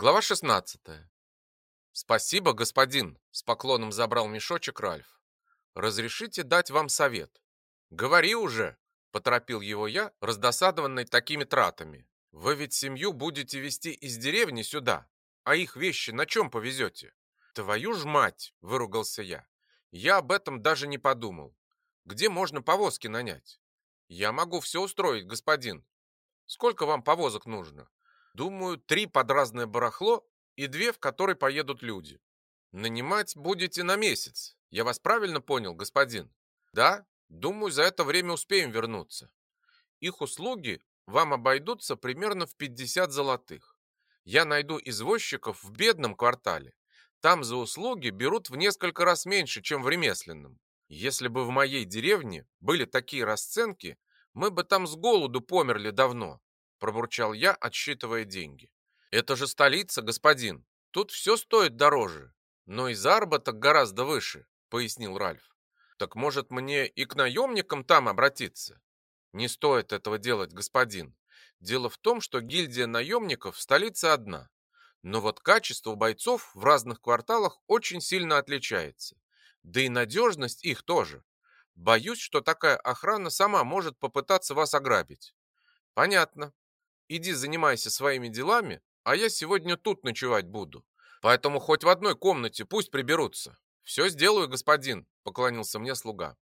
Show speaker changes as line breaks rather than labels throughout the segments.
Глава 16. Спасибо, господин, с поклоном забрал мешочек Ральф. Разрешите дать вам совет? Говори уже, поторопил его я, раздосадованный такими тратами. Вы ведь семью будете везти из деревни сюда, а их вещи на чем повезете? Твою ж мать, выругался я. Я об этом даже не подумал. Где можно повозки нанять? Я могу все устроить, господин. Сколько вам повозок нужно? Думаю, три под разное барахло и две, в которые поедут люди. Нанимать будете на месяц. Я вас правильно понял, господин? Да, думаю, за это время успеем вернуться. Их услуги вам обойдутся примерно в 50 золотых. Я найду извозчиков в бедном квартале. Там за услуги берут в несколько раз меньше, чем в ремесленном. Если бы в моей деревне были такие расценки, мы бы там с голоду померли давно пробурчал я, отсчитывая деньги. Это же столица, господин. Тут все стоит дороже, но и заработок гораздо выше, пояснил Ральф. Так может мне и к наемникам там обратиться? Не стоит этого делать, господин. Дело в том, что гильдия наемников в столице одна. Но вот качество бойцов в разных кварталах очень сильно отличается. Да и надежность их тоже. Боюсь, что такая охрана сама может попытаться вас ограбить. Понятно, Иди занимайся своими делами, а я сегодня тут ночевать буду. Поэтому хоть в одной комнате пусть приберутся. Все сделаю, господин, поклонился мне слуга.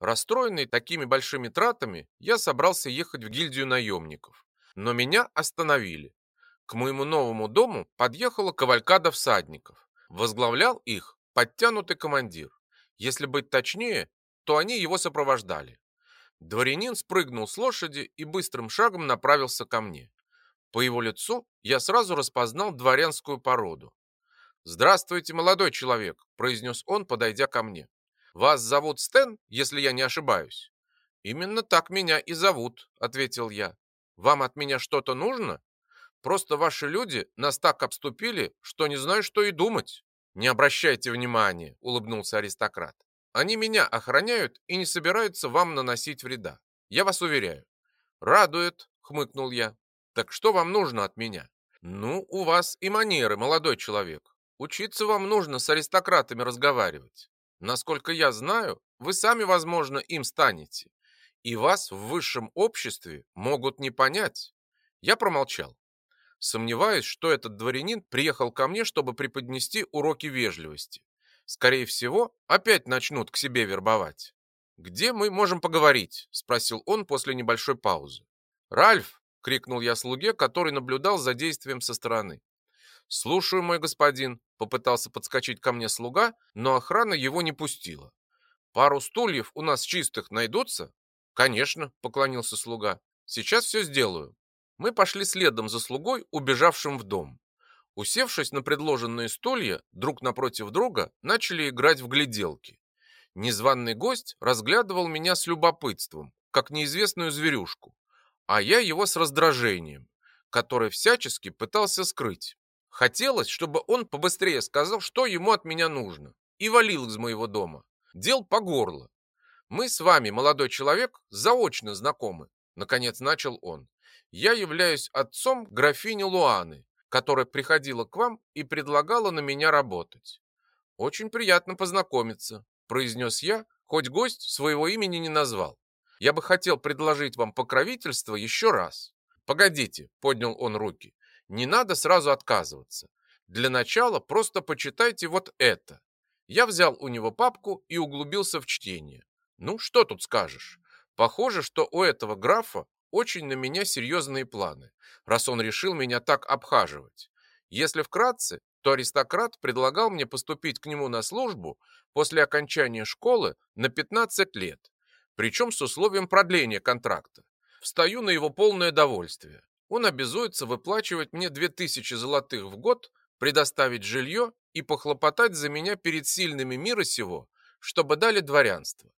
Расстроенный такими большими тратами, я собрался ехать в гильдию наемников. Но меня остановили. К моему новому дому подъехала кавалькада всадников. Возглавлял их подтянутый командир. Если быть точнее, то они его сопровождали. Дворянин спрыгнул с лошади и быстрым шагом направился ко мне. По его лицу я сразу распознал дворянскую породу. «Здравствуйте, молодой человек», – произнес он, подойдя ко мне. «Вас зовут Стэн, если я не ошибаюсь?» «Именно так меня и зовут», – ответил я. «Вам от меня что-то нужно? Просто ваши люди нас так обступили, что не знаю, что и думать». «Не обращайте внимания», – улыбнулся аристократ. Они меня охраняют и не собираются вам наносить вреда. Я вас уверяю. Радует, хмыкнул я. Так что вам нужно от меня? Ну, у вас и манеры, молодой человек. Учиться вам нужно с аристократами разговаривать. Насколько я знаю, вы сами, возможно, им станете. И вас в высшем обществе могут не понять. Я промолчал. Сомневаюсь, что этот дворянин приехал ко мне, чтобы преподнести уроки вежливости. Скорее всего, опять начнут к себе вербовать. «Где мы можем поговорить?» – спросил он после небольшой паузы. «Ральф!» – крикнул я слуге, который наблюдал за действием со стороны. «Слушаю, мой господин», – попытался подскочить ко мне слуга, но охрана его не пустила. «Пару стульев у нас чистых найдутся?» «Конечно», – поклонился слуга. «Сейчас все сделаю». Мы пошли следом за слугой, убежавшим в дом. Усевшись на предложенные стулья, друг напротив друга, начали играть в гляделки. Незваный гость разглядывал меня с любопытством, как неизвестную зверюшку, а я его с раздражением, которое всячески пытался скрыть. Хотелось, чтобы он побыстрее сказал, что ему от меня нужно, и валил из моего дома. Дел по горло. Мы с вами, молодой человек, заочно знакомы, наконец начал он. Я являюсь отцом графини Луаны, которая приходила к вам и предлагала на меня работать. Очень приятно познакомиться, произнес я, хоть гость своего имени не назвал. Я бы хотел предложить вам покровительство еще раз. Погодите, поднял он руки. Не надо сразу отказываться. Для начала просто почитайте вот это. Я взял у него папку и углубился в чтение. Ну, что тут скажешь? Похоже, что у этого графа очень на меня серьезные планы, раз он решил меня так обхаживать. Если вкратце, то аристократ предлагал мне поступить к нему на службу после окончания школы на 15 лет, причем с условием продления контракта. Встаю на его полное довольствие. Он обязуется выплачивать мне 2000 золотых в год, предоставить жилье и похлопотать за меня перед сильными мира сего, чтобы дали дворянство.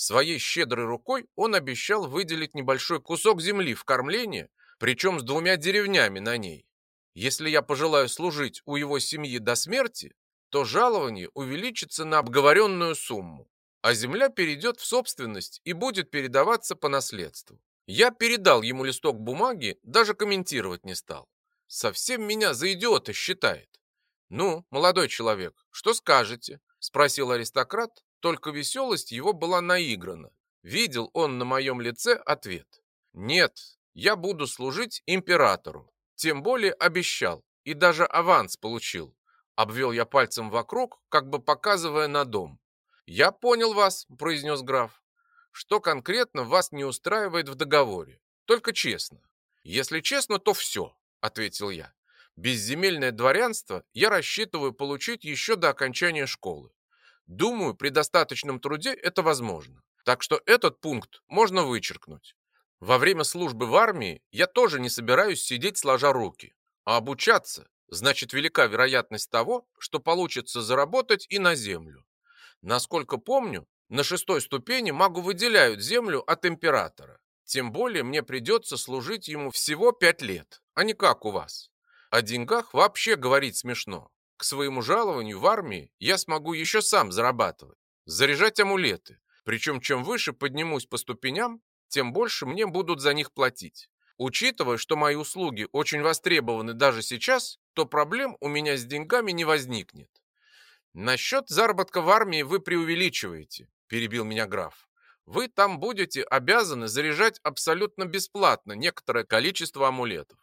Своей щедрой рукой он обещал выделить небольшой кусок земли в кормление, причем с двумя деревнями на ней. Если я пожелаю служить у его семьи до смерти, то жалование увеличится на обговоренную сумму, а земля перейдет в собственность и будет передаваться по наследству. Я передал ему листок бумаги, даже комментировать не стал. совсем меня за идиота считает. Ну, молодой человек, что скажете? Спросил аристократ, только веселость его была наиграна. Видел он на моем лице ответ. Нет, я буду служить императору. Тем более обещал и даже аванс получил. Обвел я пальцем вокруг, как бы показывая на дом. «Я понял вас», — произнес граф. «Что конкретно вас не устраивает в договоре? Только честно». «Если честно, то все», — ответил я. «Безземельное дворянство я рассчитываю получить еще до окончания школы. Думаю, при достаточном труде это возможно. Так что этот пункт можно вычеркнуть. Во время службы в армии я тоже не собираюсь сидеть сложа руки, а обучаться значит велика вероятность того, что получится заработать и на землю. Насколько помню, на шестой ступени магу выделяют землю от императора. Тем более мне придется служить ему всего пять лет, а не как у вас. О деньгах вообще говорить смешно. К своему жалованию в армии я смогу еще сам зарабатывать, заряжать амулеты. Причем чем выше поднимусь по ступеням, тем больше мне будут за них платить. Учитывая, что мои услуги очень востребованы даже сейчас, то проблем у меня с деньгами не возникнет. Насчет заработка в армии вы преувеличиваете, перебил меня граф. Вы там будете обязаны заряжать абсолютно бесплатно некоторое количество амулетов.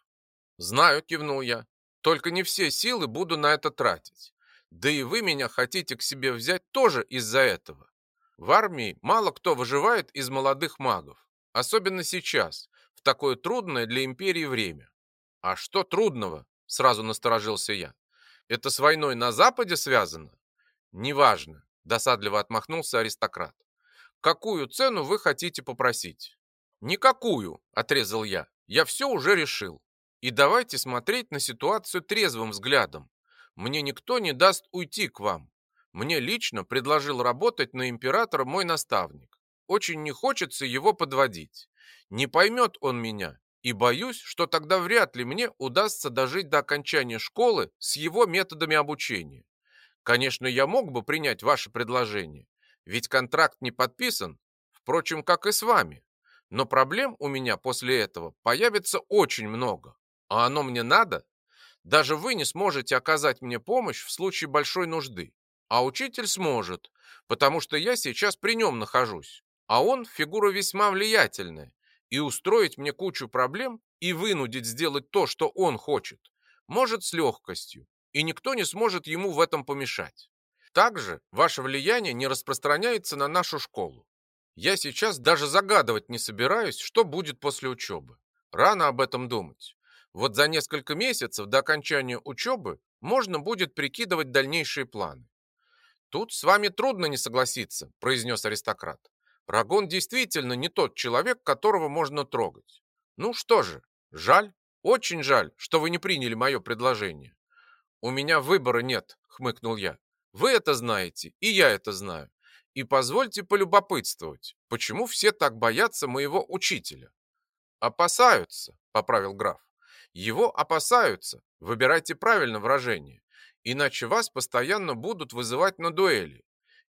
Знаю, кивнул я. Только не все силы буду на это тратить. Да и вы меня хотите к себе взять тоже из-за этого. В армии мало кто выживает из молодых магов, особенно сейчас, в такое трудное для империи время. А что трудного? Сразу насторожился я. Это с войной на Западе связано? Неважно, досадливо отмахнулся аристократ. Какую цену вы хотите попросить? Никакую, отрезал я. Я все уже решил. И давайте смотреть на ситуацию трезвым взглядом. Мне никто не даст уйти к вам. Мне лично предложил работать на императора мой наставник. Очень не хочется его подводить. Не поймет он меня, и боюсь, что тогда вряд ли мне удастся дожить до окончания школы с его методами обучения. Конечно, я мог бы принять ваше предложение, ведь контракт не подписан, впрочем, как и с вами. Но проблем у меня после этого появится очень много. А оно мне надо? Даже вы не сможете оказать мне помощь в случае большой нужды. А учитель сможет, потому что я сейчас при нем нахожусь. А он фигура весьма влиятельная. И устроить мне кучу проблем и вынудить сделать то, что он хочет, может с легкостью. И никто не сможет ему в этом помешать. Также ваше влияние не распространяется на нашу школу. Я сейчас даже загадывать не собираюсь, что будет после учебы. Рано об этом думать. Вот за несколько месяцев до окончания учебы можно будет прикидывать дальнейшие планы. Тут с вами трудно не согласиться, произнес аристократ. Рагон действительно не тот человек, которого можно трогать. Ну что же, жаль, очень жаль, что вы не приняли мое предложение. У меня выбора нет, хмыкнул я. Вы это знаете, и я это знаю. И позвольте полюбопытствовать, почему все так боятся моего учителя? Опасаются, поправил граф. Его опасаются, выбирайте правильно выражение, иначе вас постоянно будут вызывать на дуэли.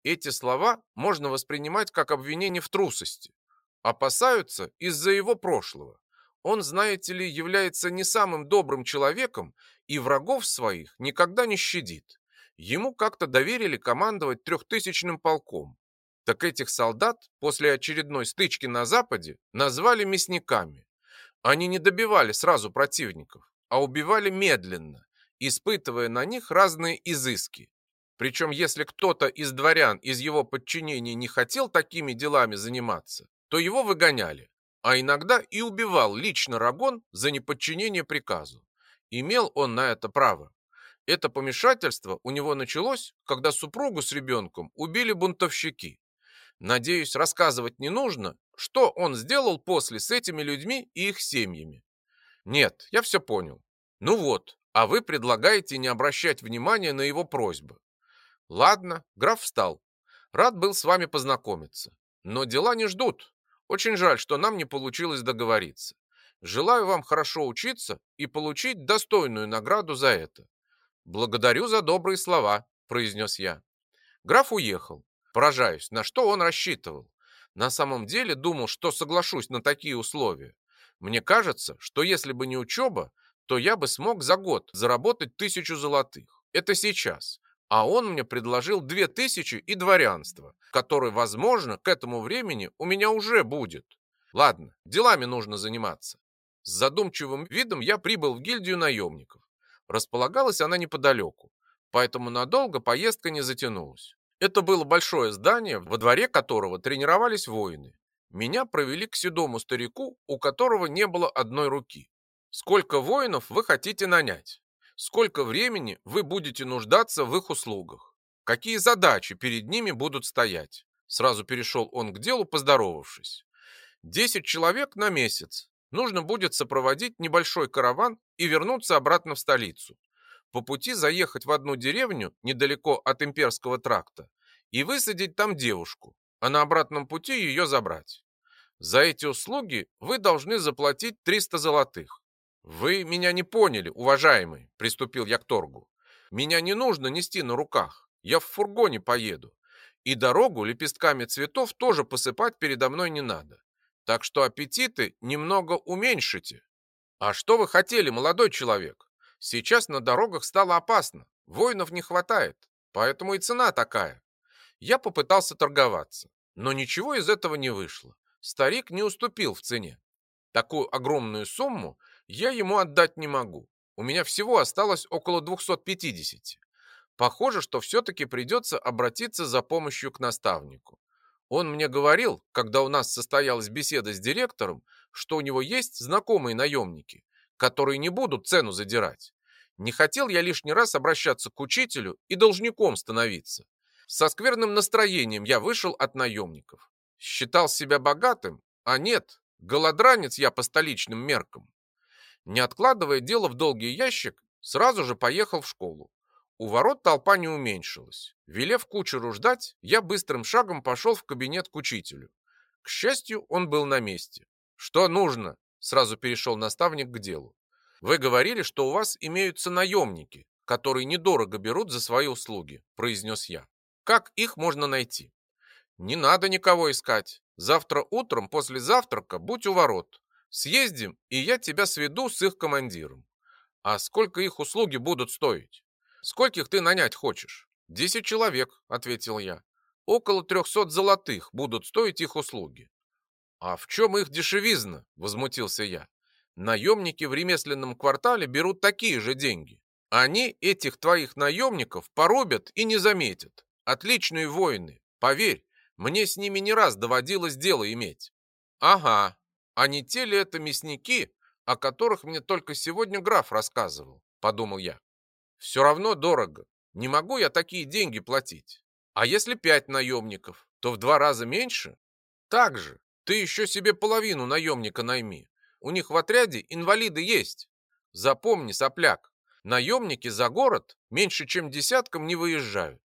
Эти слова можно воспринимать как обвинение в трусости. Опасаются из-за его прошлого. Он, знаете ли, является не самым добрым человеком и врагов своих никогда не щадит. Ему как-то доверили командовать трехтысячным полком. Так этих солдат после очередной стычки на Западе назвали мясниками. Они не добивали сразу противников, а убивали медленно, испытывая на них разные изыски. Причем, если кто-то из дворян из его подчинения не хотел такими делами заниматься, то его выгоняли, а иногда и убивал лично Рагон за неподчинение приказу. Имел он на это право. Это помешательство у него началось, когда супругу с ребенком убили бунтовщики. Надеюсь, рассказывать не нужно, что он сделал после с этими людьми и их семьями. Нет, я все понял. Ну вот, а вы предлагаете не обращать внимания на его просьбы. Ладно, граф встал. Рад был с вами познакомиться. Но дела не ждут. Очень жаль, что нам не получилось договориться. Желаю вам хорошо учиться и получить достойную награду за это. Благодарю за добрые слова, произнес я. Граф уехал. Поражаюсь, на что он рассчитывал. На самом деле думал, что соглашусь на такие условия. Мне кажется, что если бы не учеба, то я бы смог за год заработать тысячу золотых. Это сейчас. А он мне предложил две тысячи и дворянство, которое, возможно, к этому времени у меня уже будет. Ладно, делами нужно заниматься. С задумчивым видом я прибыл в гильдию наемников. Располагалась она неподалеку, поэтому надолго поездка не затянулась. Это было большое здание, во дворе которого тренировались воины. Меня провели к седому старику, у которого не было одной руки. Сколько воинов вы хотите нанять? Сколько времени вы будете нуждаться в их услугах? Какие задачи перед ними будут стоять? Сразу перешел он к делу, поздоровавшись. Десять человек на месяц. Нужно будет сопроводить небольшой караван и вернуться обратно в столицу. По пути заехать в одну деревню недалеко от имперского тракта и высадить там девушку, а на обратном пути ее забрать. За эти услуги вы должны заплатить 300 золотых. «Вы меня не поняли, уважаемый», — приступил я к торгу. «Меня не нужно нести на руках, я в фургоне поеду. И дорогу лепестками цветов тоже посыпать передо мной не надо. Так что аппетиты немного уменьшите». «А что вы хотели, молодой человек? Сейчас на дорогах стало опасно, воинов не хватает, поэтому и цена такая». Я попытался торговаться, но ничего из этого не вышло. Старик не уступил в цене. Такую огромную сумму я ему отдать не могу. У меня всего осталось около 250. Похоже, что все-таки придется обратиться за помощью к наставнику. Он мне говорил, когда у нас состоялась беседа с директором, что у него есть знакомые наемники, которые не будут цену задирать. Не хотел я лишний раз обращаться к учителю и должником становиться. Со скверным настроением я вышел от наемников. Считал себя богатым, а нет, голодранец я по столичным меркам. Не откладывая дело в долгий ящик, сразу же поехал в школу. У ворот толпа не уменьшилась. Велев кучеру ждать, я быстрым шагом пошел в кабинет к учителю. К счастью, он был на месте. «Что нужно?» – сразу перешел наставник к делу. «Вы говорили, что у вас имеются наемники, которые недорого берут за свои услуги», – произнес я. «Как их можно найти?» «Не надо никого искать. Завтра утром после завтрака будь у ворот. Съездим, и я тебя сведу с их командиром. А сколько их услуги будут стоить? Скольких ты нанять хочешь? Десять человек, ответил я. Около трехсот золотых будут стоить их услуги. А в чем их дешевизна? Возмутился я. Наемники в ремесленном квартале берут такие же деньги. Они этих твоих наемников порубят и не заметят. Отличные воины, поверь, мне с ними не раз доводилось дело иметь. Ага, а не те ли это мясники, о которых мне только сегодня граф рассказывал, подумал я. Все равно дорого. Не могу я такие деньги платить. А если пять наемников, то в два раза меньше? Так же, ты еще себе половину наемника найми. У них в отряде инвалиды есть. Запомни, сопляк, наемники за город меньше, чем десятком не выезжают.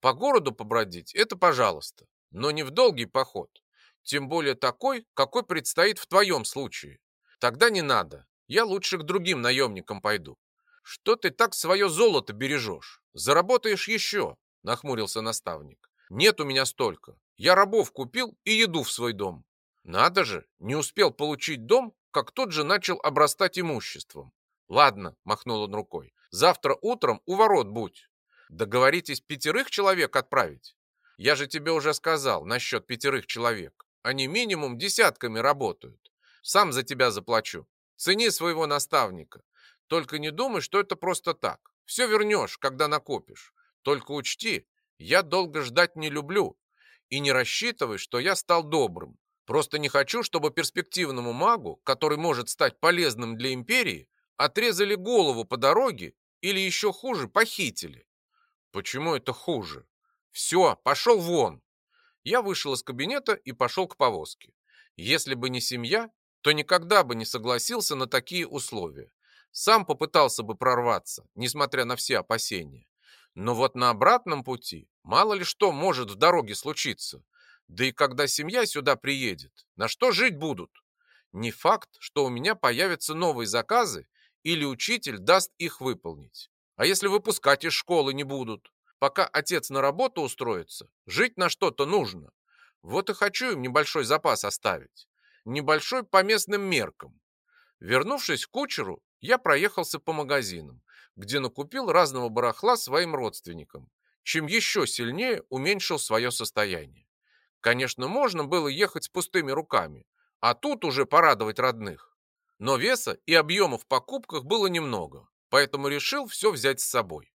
По городу побродить – это пожалуйста, но не в долгий поход. Тем более такой, какой предстоит в твоем случае. Тогда не надо. Я лучше к другим наемникам пойду. Что ты так свое золото бережешь? Заработаешь еще, нахмурился наставник. Нет у меня столько. Я рабов купил и еду в свой дом. Надо же, не успел получить дом, как тот же начал обрастать имуществом. Ладно, махнул он рукой. Завтра утром у ворот будь. Договоритесь пятерых человек отправить. Я же тебе уже сказал насчет пятерых человек. Они минимум десятками работают. Сам за тебя заплачу. Цени своего наставника. Только не думай, что это просто так. Все вернешь, когда накопишь. Только учти, я долго ждать не люблю. И не рассчитывай, что я стал добрым. Просто не хочу, чтобы перспективному магу, который может стать полезным для империи, отрезали голову по дороге или еще хуже, похитили. Почему это хуже? Все, пошел вон. Я вышел из кабинета и пошел к повозке. Если бы не семья, то никогда бы не согласился на такие условия. Сам попытался бы прорваться, несмотря на все опасения. Но вот на обратном пути мало ли что может в дороге случиться. Да и когда семья сюда приедет, на что жить будут? Не факт, что у меня появятся новые заказы или учитель даст их выполнить. А если выпускать из школы не будут? Пока отец на работу устроится, жить на что-то нужно. Вот и хочу им небольшой запас оставить. Небольшой по местным меркам. Вернувшись к кучеру, я проехался по магазинам, где накупил разного барахла своим родственникам, чем еще сильнее уменьшил свое состояние. Конечно, можно было ехать с пустыми руками, а тут уже порадовать родных. Но веса и объема в покупках было немного, поэтому решил все взять с собой.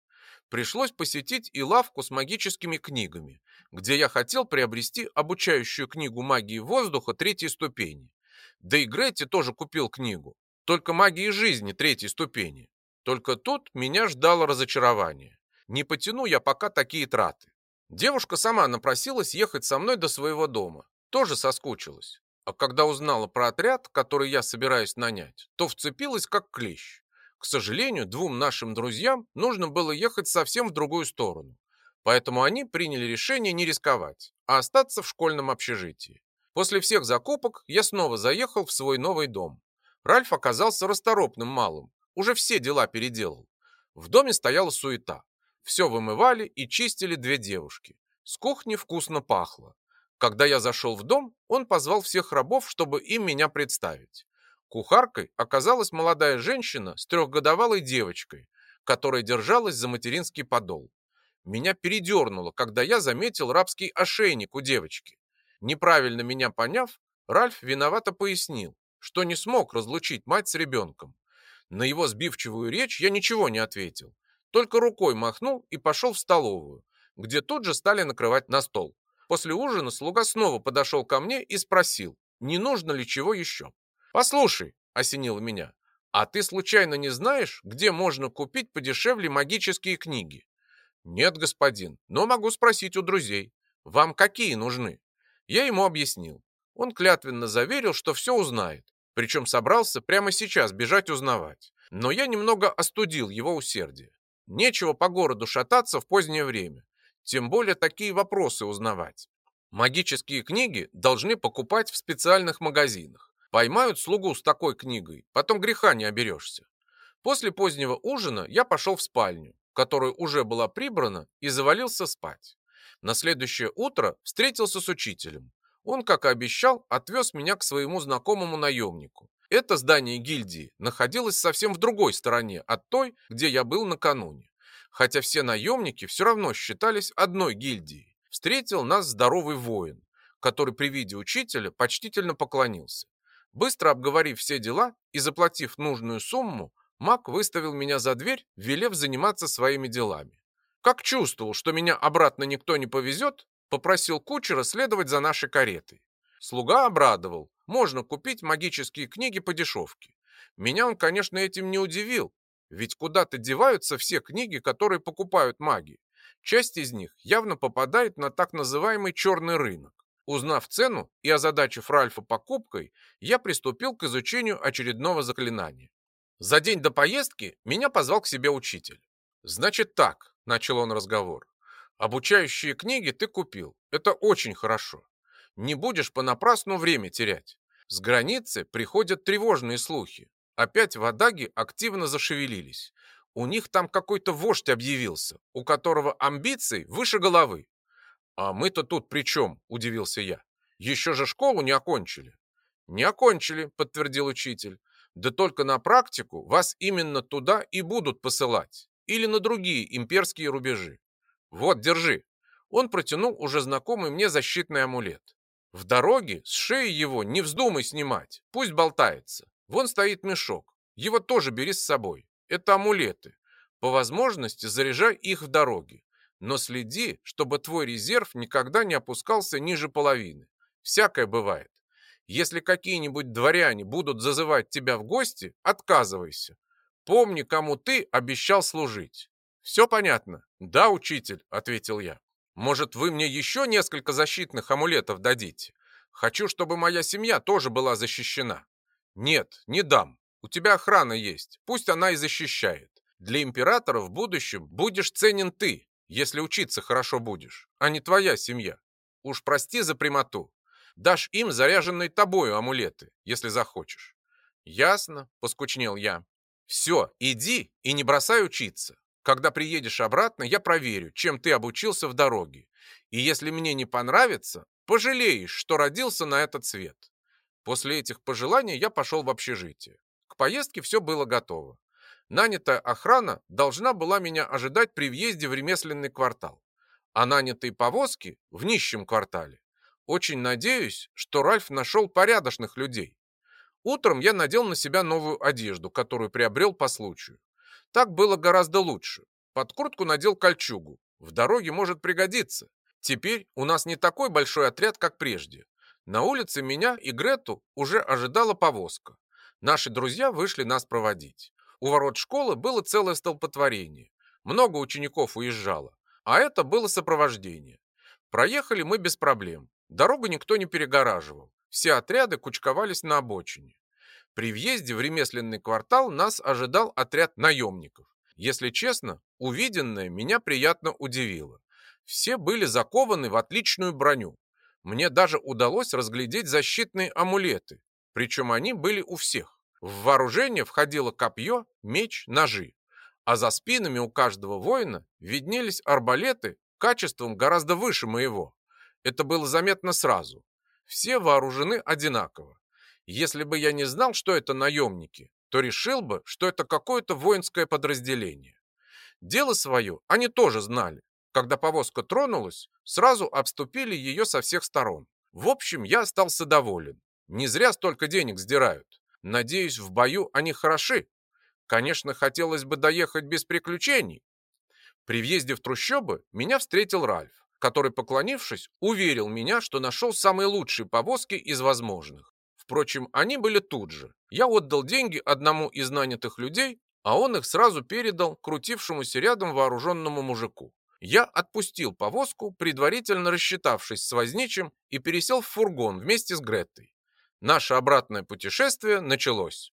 Пришлось посетить и лавку с магическими книгами, где я хотел приобрести обучающую книгу магии воздуха третьей ступени. Да и Гретти тоже купил книгу, только магии жизни третьей ступени. Только тут меня ждало разочарование. Не потяну я пока такие траты. Девушка сама напросилась ехать со мной до своего дома. Тоже соскучилась. А когда узнала про отряд, который я собираюсь нанять, то вцепилась как клещ. К сожалению, двум нашим друзьям нужно было ехать совсем в другую сторону. Поэтому они приняли решение не рисковать, а остаться в школьном общежитии. После всех закупок я снова заехал в свой новый дом. Ральф оказался расторопным малым, уже все дела переделал. В доме стояла суета. Все вымывали и чистили две девушки. С кухни вкусно пахло. Когда я зашел в дом, он позвал всех рабов, чтобы им меня представить. Кухаркой оказалась молодая женщина с трехгодовалой девочкой, которая держалась за материнский подол. Меня передернуло, когда я заметил рабский ошейник у девочки. Неправильно меня поняв, Ральф виновато пояснил, что не смог разлучить мать с ребенком. На его сбивчивую речь я ничего не ответил, только рукой махнул и пошел в столовую, где тут же стали накрывать на стол. После ужина слуга снова подошел ко мне и спросил, не нужно ли чего еще. «Послушай», — осенило меня, «а ты случайно не знаешь, где можно купить подешевле магические книги?» «Нет, господин, но могу спросить у друзей. Вам какие нужны?» Я ему объяснил. Он клятвенно заверил, что все узнает, причем собрался прямо сейчас бежать узнавать. Но я немного остудил его усердие. Нечего по городу шататься в позднее время. Тем более такие вопросы узнавать. Магические книги должны покупать в специальных магазинах. Поймают слугу с такой книгой, потом греха не оберешься. После позднего ужина я пошел в спальню, которая уже была прибрана, и завалился спать. На следующее утро встретился с учителем. Он, как и обещал, отвез меня к своему знакомому наемнику. Это здание гильдии находилось совсем в другой стороне от той, где я был накануне хотя все наемники все равно считались одной гильдией. Встретил нас здоровый воин, который при виде учителя почтительно поклонился. Быстро обговорив все дела и заплатив нужную сумму, маг выставил меня за дверь, велев заниматься своими делами. Как чувствовал, что меня обратно никто не повезет, попросил кучера следовать за нашей каретой. Слуга обрадовал, можно купить магические книги по дешевке. Меня он, конечно, этим не удивил, ведь куда-то деваются все книги, которые покупают маги. Часть из них явно попадает на так называемый черный рынок. Узнав цену и озадачив Ральфа покупкой, я приступил к изучению очередного заклинания. За день до поездки меня позвал к себе учитель. «Значит так», — начал он разговор, — «обучающие книги ты купил. Это очень хорошо. Не будешь понапрасну время терять. С границы приходят тревожные слухи. Опять в Адаге активно зашевелились. У них там какой-то вождь объявился, у которого амбиции выше головы. «А мы-то тут при чем?» – удивился я. «Еще же школу не окончили». «Не окончили», – подтвердил учитель. «Да только на практику вас именно туда и будут посылать. Или на другие имперские рубежи. Вот, держи». Он протянул уже знакомый мне защитный амулет. В дороге с шеи его не вздумай снимать, пусть болтается. Вон стоит мешок. Его тоже бери с собой. Это амулеты. По возможности заряжай их в дороге. Но следи, чтобы твой резерв никогда не опускался ниже половины. Всякое бывает. Если какие-нибудь дворяне будут зазывать тебя в гости, отказывайся. Помни, кому ты обещал служить. Все понятно? Да, учитель, ответил я. Может, вы мне еще несколько защитных амулетов дадите? Хочу, чтобы моя семья тоже была защищена. «Нет, не дам. У тебя охрана есть. Пусть она и защищает. Для императора в будущем будешь ценен ты, если учиться хорошо будешь, а не твоя семья. Уж прости за прямоту. Дашь им заряженные тобою амулеты, если захочешь». «Ясно», — поскучнел я. «Все, иди и не бросай учиться. Когда приедешь обратно, я проверю, чем ты обучился в дороге. И если мне не понравится, пожалеешь, что родился на этот свет. После этих пожеланий я пошел в общежитие. К поездке все было готово. Нанятая охрана должна была меня ожидать при въезде в ремесленный квартал, а нанятые повозки в нищем квартале. Очень надеюсь, что Ральф нашел порядочных людей. Утром я надел на себя новую одежду, которую приобрел по случаю. Так было гораздо лучше. Под куртку надел кольчугу. В дороге может пригодиться. Теперь у нас не такой большой отряд, как прежде. На улице меня и Грету уже ожидала повозка. Наши друзья вышли нас проводить. У ворот школы было целое столпотворение. Много учеников уезжало, а это было сопровождение. Проехали мы без проблем. Дорогу никто не перегораживал. Все отряды кучковались на обочине. При въезде в ремесленный квартал нас ожидал отряд наемников. Если честно, увиденное меня приятно удивило. Все были закованы в отличную броню. Мне даже удалось разглядеть защитные амулеты, причем они были у всех. В вооружение входило копье, меч, ножи, а за спинами у каждого воина виднелись арбалеты качеством гораздо выше моего. Это было заметно сразу. Все вооружены одинаково. Если бы я не знал, что это наемники, то решил бы, что это какое-то воинское подразделение. Дело свое они тоже знали. Когда повозка тронулась, сразу обступили ее со всех сторон. В общем, я остался доволен. Не зря столько денег сдирают. Надеюсь, в бою они хороши. Конечно, хотелось бы доехать без приключений. При въезде в трущобы меня встретил Ральф, который, поклонившись, уверил меня, что нашел самые лучшие повозки из возможных. Впрочем, они были тут же. Я отдал деньги одному из нанятых людей, а он их сразу передал крутившемуся рядом вооруженному мужику. Я отпустил повозку, предварительно рассчитавшись с возничим, и пересел в фургон вместе с Греттой. Наше обратное путешествие началось.